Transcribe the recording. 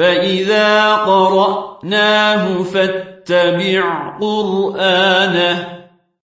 فإذا قرأناه فاتبع قرآنه